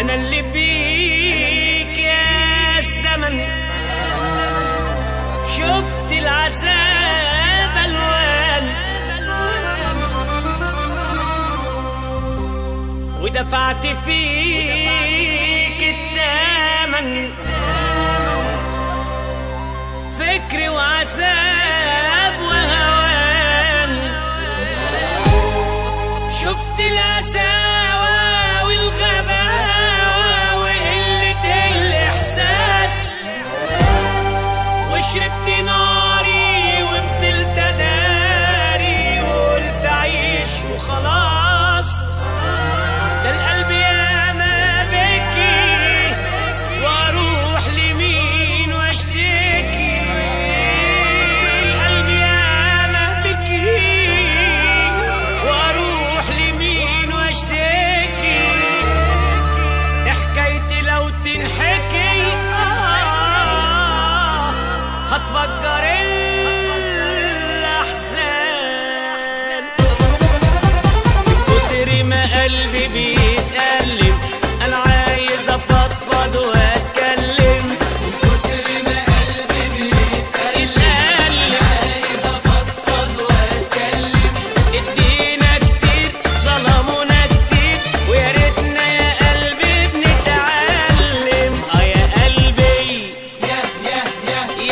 أنا اللي فيك يا شفت العذاب ودفعت فيك الثمن فكري وعساك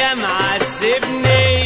يا معذبني.